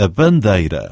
a bandeira.